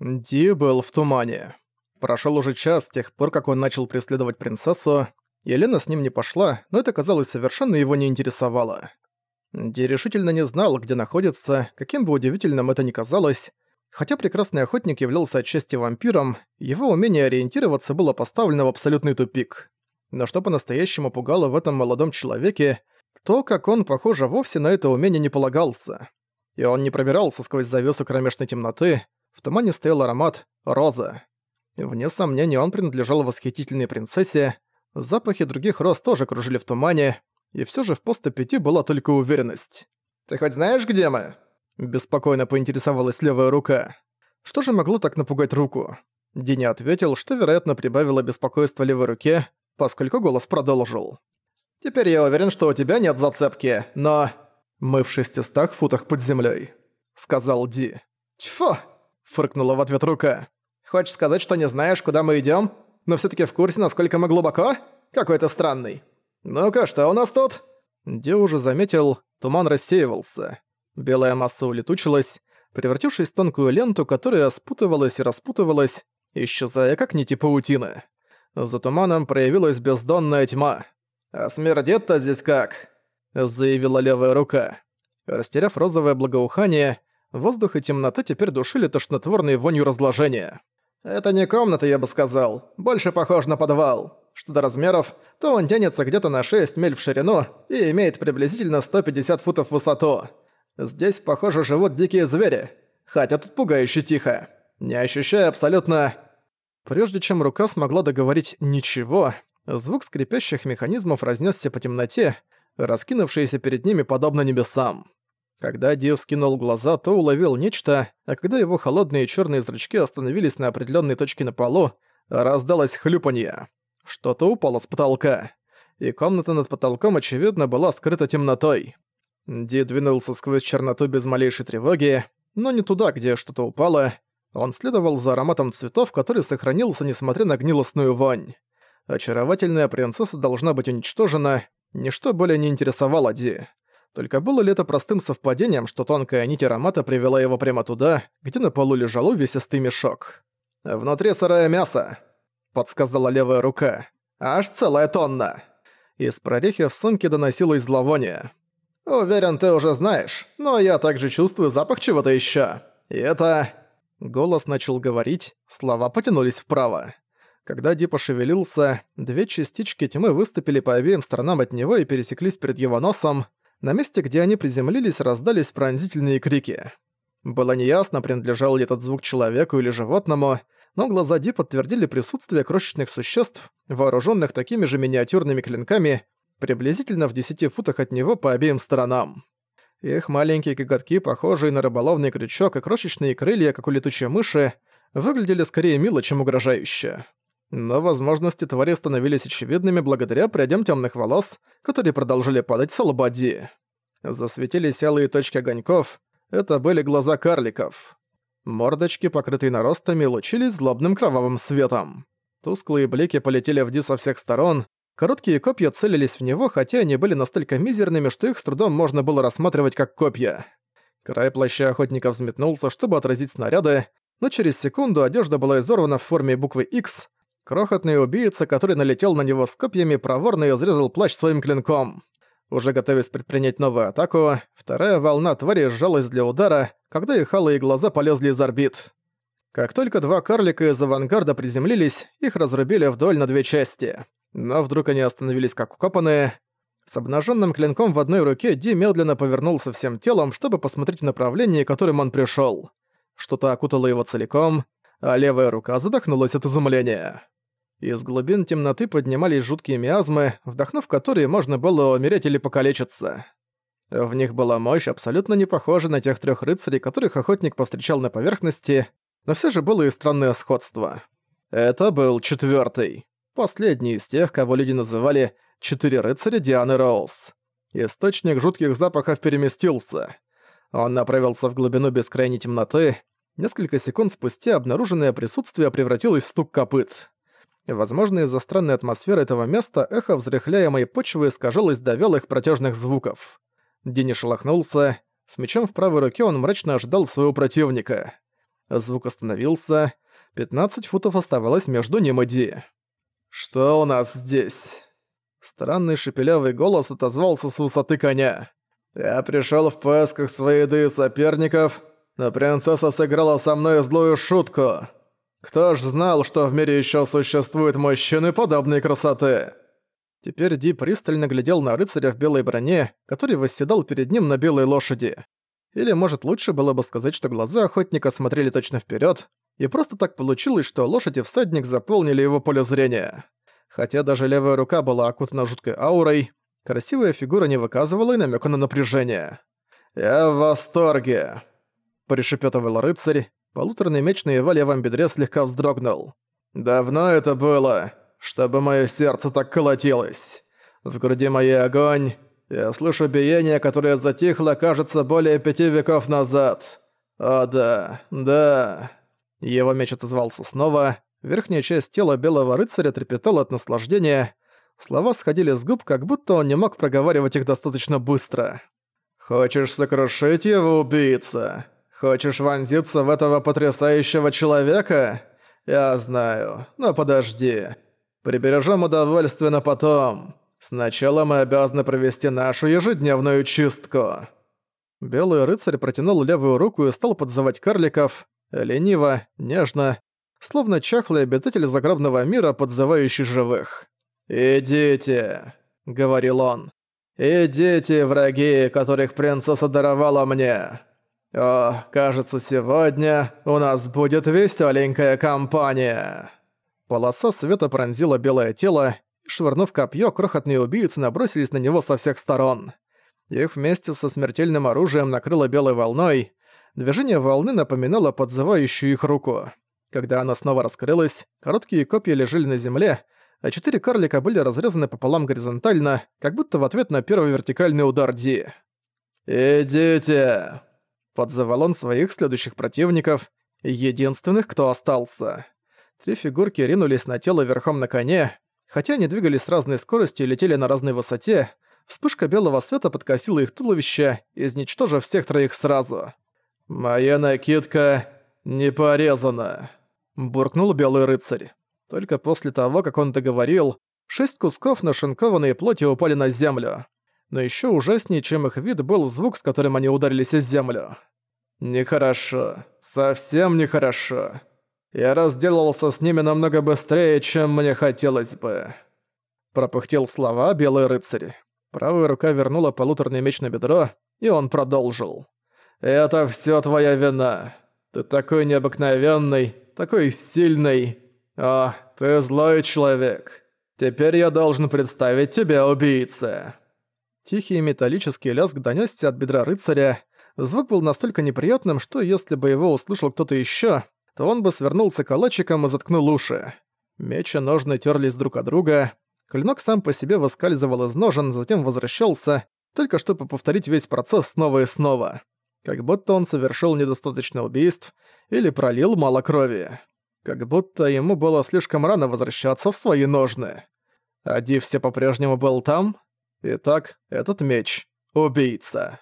Ди был в тумане. Прошел уже час с тех пор, как он начал преследовать принцессу. Елена с ним не пошла, но это, казалось, совершенно его не интересовало. Ди решительно не знал, где находится, каким бы удивительным это ни казалось. Хотя прекрасный охотник являлся отчасти вампиром, его умение ориентироваться было поставлено в абсолютный тупик. Но что по-настоящему пугало в этом молодом человеке, то, как он, похоже, вовсе на это умение не полагался. И он не пробирался сквозь завесу кромешной темноты, в тумане стоял аромат роза. Вне сомнения, он принадлежал восхитительной принцессе, запахи других роз тоже кружили в тумане, и все же в постапяти была только уверенность. «Ты хоть знаешь, где мы?» Беспокойно поинтересовалась левая рука. Что же могло так напугать руку? Дини ответил, что, вероятно, прибавило беспокойство левой руке, поскольку голос продолжил. «Теперь я уверен, что у тебя нет зацепки, но...» «Мы в шестистах футах под землей, сказал Ди. «Тьфу!» Фыркнула в ответ рука. «Хочешь сказать, что не знаешь, куда мы идём, но всё-таки в курсе, насколько мы глубоко? Какой то странный. Ну-ка, что у нас тут?» Ди уже заметил, туман рассеивался. Белая масса улетучилась, превратившись в тонкую ленту, которая спутывалась и распутывалась, исчезая как нити паутины. За туманом проявилась бездонная тьма. «А смердет-то здесь как?» — заявила левая рука. Растеряв розовое благоухание, Воздух и темнота теперь душили тошнотворной вонью разложения. «Это не комната, я бы сказал. Больше похож на подвал. Что до размеров, то он тянется где-то на 6 миль в ширину и имеет приблизительно 150 футов в высоту. Здесь, похоже, живут дикие звери. Хотя тут пугающе тихо. Не ощущаю абсолютно...» Прежде чем рука смогла договорить «ничего», звук скрипящих механизмов разнесся по темноте, раскинувшейся перед ними подобно небесам. Когда Ди скинул глаза, то уловил нечто, а когда его холодные черные зрачки остановились на определенной точке на полу, раздалось хлюпанье. Что-то упало с потолка. И комната над потолком, очевидно, была скрыта темнотой. Ди двинулся сквозь черноту без малейшей тревоги, но не туда, где что-то упало. Он следовал за ароматом цветов, который сохранился, несмотря на гнилостную вонь. Очаровательная принцесса должна быть уничтожена, ничто более не интересовало Ди. Только было ли это простым совпадением, что тонкая нить аромата привела его прямо туда, где на полу лежал увесистый мешок? «Внутри сырое мясо», — подсказала левая рука. «Аж целая тонна». Из прорехи в сумке доносилось зловоние. «Уверен, ты уже знаешь, но я также чувствую запах чего-то ещё. И это...» Голос начал говорить, слова потянулись вправо. Когда Ди пошевелился, две частички тьмы выступили по обеим сторонам от него и пересеклись перед его носом. На месте, где они приземлились, раздались пронзительные крики. Было неясно, принадлежал ли этот звук человеку или животному, но глаза Ди подтвердили присутствие крошечных существ, вооруженных такими же миниатюрными клинками, приблизительно в 10 футах от него по обеим сторонам. Их маленькие коготки, похожие на рыболовный крючок и крошечные крылья, как у летучей мыши, выглядели скорее мило, чем угрожающе. Но возможности твари становились очевидными благодаря прядям темных волос, которые продолжили падать с лба Ди. Засветились алые точки огоньков. Это были глаза карликов. Мордочки, покрытые наростами, лучились злобным кровавым светом. Тусклые блики полетели в Ди со всех сторон. Короткие копья целились в него, хотя они были настолько мизерными, что их с трудом можно было рассматривать как копья. Край плаща охотника взметнулся, чтобы отразить снаряды, но через секунду одежда была изорвана в форме буквы X, Крохотный убийца, который налетел на него с копьями, проворно изрезал плащ своим клинком. Уже готовясь предпринять новую атаку, вторая волна твари сжалась для удара, когда их алые глаза полезли из орбит. Как только два карлика из авангарда приземлились, их разрубили вдоль на две части. Но вдруг они остановились как укопанные. С обнаженным клинком в одной руке Ди медленно повернулся всем телом, чтобы посмотреть в направлении, которым он пришел. Что-то окутало его целиком, а левая рука задохнулась от изумления. Из глубин темноты поднимались жуткие миазмы, вдохнув которые можно было умереть или покалечиться. В них была мощь, абсолютно не похожа на тех трех рыцарей, которых охотник повстречал на поверхности, но все же было и странное сходство. Это был четвертый, Последний из тех, кого люди называли «четыре рыцаря Дианы Роуз». Источник жутких запахов переместился. Он направился в глубину бескрайней темноты. Несколько секунд спустя обнаруженное присутствие превратилось в стук копыт. Возможно, из-за странной атмосферы этого места эхо взрыхляемой почвы искажалось до вялых протяжных звуков. Дини шелохнулся. С мечом в правой руке он мрачно ожидал своего противника. Звук остановился. 15 футов оставалось между ним и Ди. «Что у нас здесь?» Странный шепелявый голос отозвался с высоты коня. «Я пришёл в поисках своей еды и соперников, но принцесса сыграла со мной злую шутку. Кто ж знал, что в мире ещё существуют мужчины подобной красоты?» Теперь Ди пристально глядел на рыцаря в белой броне, который восседал перед ним на белой лошади. Или, может, лучше было бы сказать, что глаза охотника смотрели точно вперед, и просто так получилось, что лошадь и всадник заполнили его поле зрения. Хотя даже левая рука была окутана жуткой аурой, красивая фигура не выказывала и намека на напряжение. «Я в восторге!» – пришепетывал рыцарь, полуторный меч на его левом бедре слегка вздрогнул. «Давно это было, чтобы мое сердце так колотилось. В груди моей огонь, я слышу биение, которое затихло, кажется, более пяти веков назад. О да, да...» Его меч отозвался снова, Верхняя часть тела белого рыцаря трепетала от наслаждения. Слова сходили с губ, как будто он не мог проговаривать их достаточно быстро. «Хочешь сокрушить его, убийца? Хочешь вонзиться в этого потрясающего человека? Я знаю, но подожди. Прибережем удовольствие на потом. Сначала мы обязаны провести нашу ежедневную чистку». Белый рыцарь протянул левую руку и стал подзывать карликов, лениво, нежно, словно чахлый обитатель загробного мира, подзывающий живых. «Идите», — говорил он. «Идите, враги, которых принцесса даровала мне. О, кажется, сегодня у нас будет веселенькая компания». Полоса света пронзила белое тело, и, швырнув копье, крохотные убийцы набросились на него со всех сторон. Их вместе со смертельным оружием накрыло белой волной. Движение волны напоминало подзывающую их руку. Когда она снова раскрылась, короткие копья лежали на земле, а четыре карлика были разрезаны пополам горизонтально, как будто в ответ на первый вертикальный удар Ди. «Идите!» – подзывал он своих следующих противников, единственных, кто остался. Три фигурки ринулись на тело верхом на коне, хотя они двигались с разной скоростью и летели на разной высоте, вспышка белого света подкосила их туловище, изничтожив всех троих сразу. «Моя накидка не порезана!» буркнул белый рыцарь. Только после того, как он договорил, шесть кусков нашинкованной плоти упали на землю. Но еще ужаснее, чем их вид, был звук, с которым они ударились о землю. «Нехорошо. Совсем нехорошо. Я разделался с ними намного быстрее, чем мне хотелось бы». Пропыхтел слова белый рыцарь. Правая рука вернула полуторный меч на бедро, и он продолжил. «Это все твоя вина. Ты такой необыкновенный, такой сильный. О, ты злой человек. Теперь я должен представить тебя убийце». Тихий металлический лязг донёсся от бедра рыцаря. Звук был настолько неприятным, что если бы его услышал кто-то ещё, то он бы свернулся калачиком и заткнул уши. Меч и ножны терлись друг от друга. Клинок сам по себе выскальзывал из ножен, затем возвращался, только чтобы повторить весь процесс снова и снова как будто он совершил недостаточно убийств или пролил мало крови. Как будто ему было слишком рано возвращаться в свои ножны. А Ди все по-прежнему был там? Итак, этот меч — убийца.